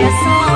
رسول